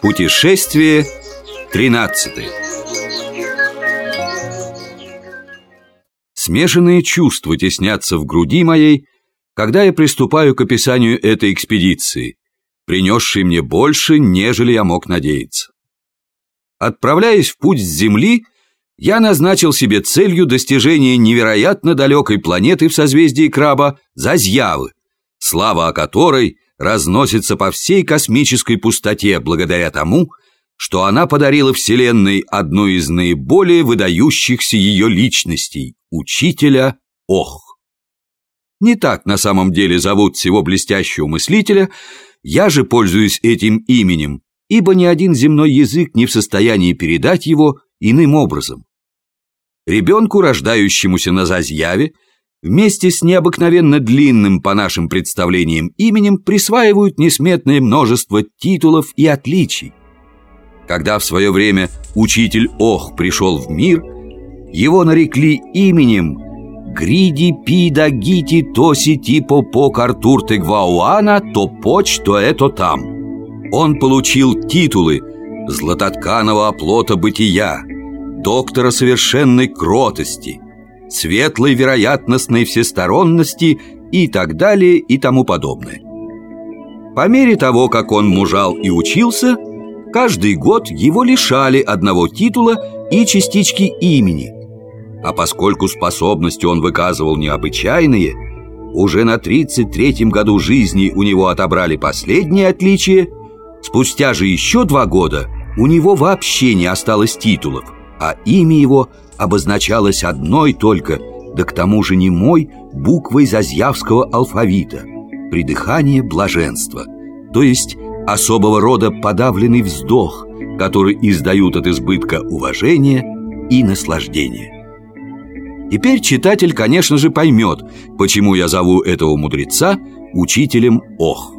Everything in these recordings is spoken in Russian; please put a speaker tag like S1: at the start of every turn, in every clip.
S1: Путешествие 13 Смешанные чувства теснятся в груди моей, когда я приступаю к описанию этой экспедиции, принесшей мне больше, нежели я мог надеяться. Отправляясь в путь с Земли, я назначил себе целью достижения невероятно далекой планеты в созвездии Краба Зазьявы, слава о которой разносится по всей космической пустоте благодаря тому, что она подарила Вселенной одну из наиболее выдающихся ее личностей – учителя Ох. Не так на самом деле зовут всего блестящего мыслителя, я же пользуюсь этим именем, ибо ни один земной язык не в состоянии передать его иным образом. Ребенку, рождающемуся на Зазьяве, вместе с необыкновенно длинным по нашим представлениям именем присваивают несметное множество титулов и отличий. Когда в свое время учитель Ох пришел в мир, его нарекли именем Гриди Пида Гити Тоси Типо Пок Артур Тегвауана То Поч То Это Там он получил титулы златотканого оплота бытия, доктора совершенной кротости, светлой вероятностной всесторонности и так далее и тому подобное. По мере того, как он мужал и учился, каждый год его лишали одного титула и частички имени. А поскольку способности он выказывал необычайные, уже на 33-м году жизни у него отобрали последнее отличие – Спустя же еще два года у него вообще не осталось титулов, а имя его обозначалось одной только, да к тому же не мой, буквой зазьявского алфавита Придыхание блаженства, то есть особого рода подавленный вздох, который издают от избытка уважения и наслаждения. Теперь читатель, конечно же, поймет, почему я зову этого мудреца учителем Ох.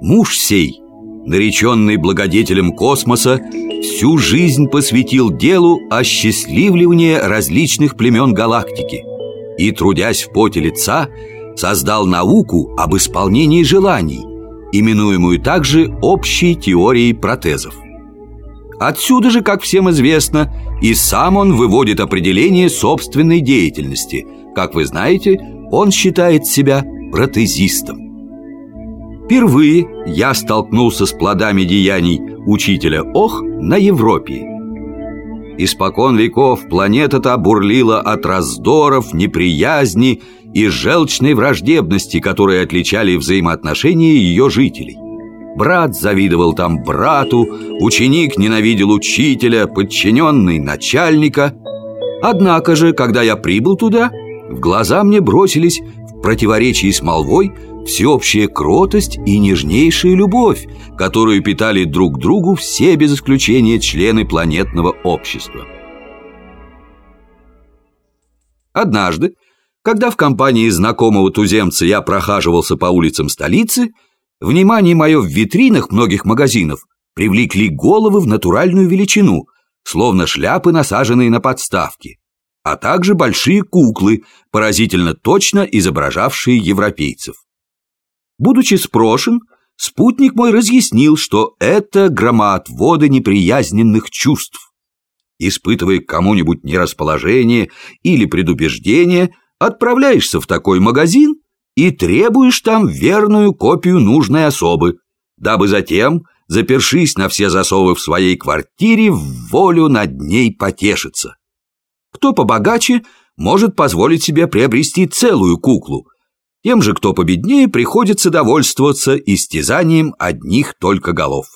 S1: Муж сей нареченный благодетелем космоса, всю жизнь посвятил делу осчастливливания различных племен галактики и, трудясь в поте лица, создал науку об исполнении желаний, именуемую также общей теорией протезов. Отсюда же, как всем известно, и сам он выводит определение собственной деятельности. Как вы знаете, он считает себя протезистом. Впервые я столкнулся с плодами деяний учителя Ох на Европе. Испокон веков планета-то бурлила от раздоров, неприязни и желчной враждебности, которые отличали взаимоотношения ее жителей. Брат завидовал там брату, ученик ненавидел учителя, подчиненный начальника. Однако же, когда я прибыл туда, в глаза мне бросились противоречии с молвой всеобщая кротость и нежнейшая любовь, которую питали друг другу все без исключения члены планетного общества. Однажды, когда в компании знакомого туземца я прохаживался по улицам столицы, внимание мое в витринах многих магазинов привлекли головы в натуральную величину, словно шляпы, насаженные на подставки, а также большие куклы, поразительно точно изображавшие европейцев. Будучи спрошен, спутник мой разъяснил, что это громоотводы неприязненных чувств. Испытывая кому-нибудь нерасположение или предубеждение, отправляешься в такой магазин и требуешь там верную копию нужной особы, дабы затем, запершись на все засовы в своей квартире, в волю над ней потешиться. Кто побогаче, может позволить себе приобрести целую куклу, тем же, кто победнее, приходится довольствоваться истязанием одних только голов.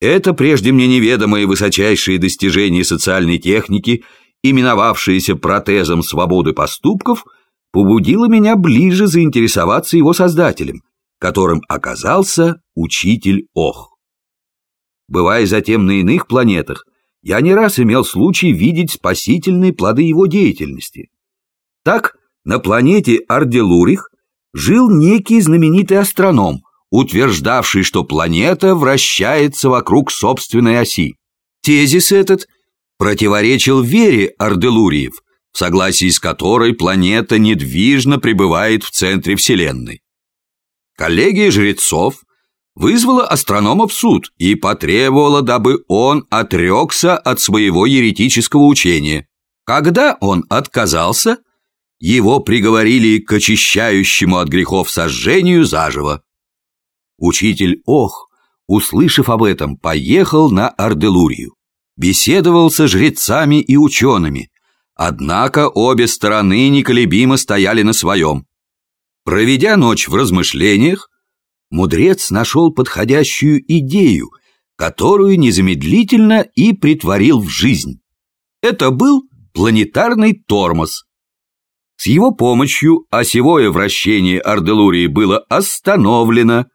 S1: Это прежде мне неведомые высочайшие достижения социальной техники, именовавшиеся протезом свободы поступков, побудило меня ближе заинтересоваться его создателем, которым оказался учитель Ох. Бывая затем на иных планетах, я не раз имел случай видеть спасительные плоды его деятельности. Так, на планете Арделурих жил некий знаменитый астроном, утверждавший, что планета вращается вокруг собственной оси. Тезис этот противоречил вере Арделуриев, в согласии с которой планета недвижно пребывает в центре Вселенной. Коллегия жрецов вызвала астронома в суд и потребовала, дабы он отрекся от своего еретического учения. Когда он отказался, его приговорили к очищающему от грехов сожжению заживо. Учитель Ох, услышав об этом, поехал на Арделурию. Беседовал со жрецами и учеными, однако обе стороны неколебимо стояли на своем. Проведя ночь в размышлениях, мудрец нашел подходящую идею, которую незамедлительно и притворил в жизнь. Это был планетарный тормоз. С его помощью осевое вращение Арделурии было остановлено.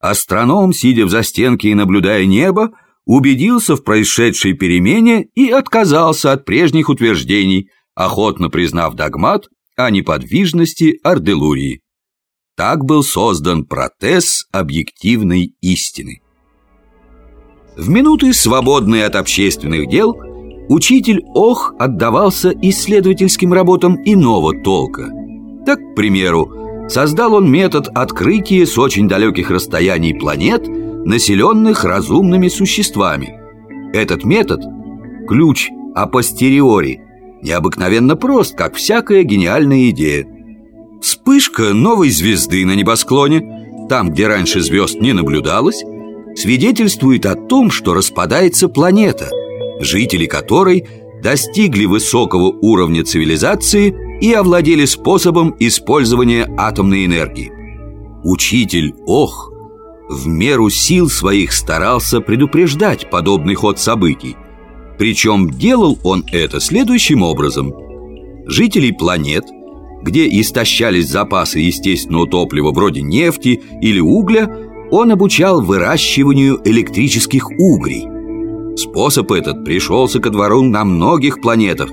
S1: Астроном, сидя в застенке и наблюдая небо, убедился в происшедшей перемене и отказался от прежних утверждений, охотно признав догмат о неподвижности Арделурии. Так был создан протез объективной истины. В минуты, свободные от общественных дел, учитель Ох отдавался исследовательским работам иного толка. Так, к примеру, создал он метод открытия с очень далеких расстояний планет, населенных разумными существами. Этот метод – ключ апостериори, необыкновенно прост, как всякая гениальная идея. Вспышка новой звезды на небосклоне, там, где раньше звезд не наблюдалось, свидетельствует о том, что распадается планета, жители которой достигли высокого уровня цивилизации и овладели способом использования атомной энергии. Учитель Ох в меру сил своих старался предупреждать подобный ход событий. Причем делал он это следующим образом. Жителей планет – где истощались запасы естественного топлива вроде нефти или угля, он обучал выращиванию электрических угрей. Способ этот пришелся ко двору на многих планетах,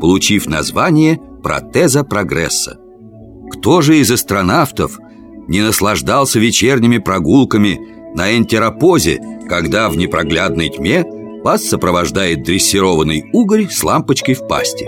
S1: получив название протеза прогресса. Кто же из астронавтов не наслаждался вечерними прогулками на энтеропозе, когда в непроглядной тьме вас сопровождает дрессированный угорь с лампочкой в пасти?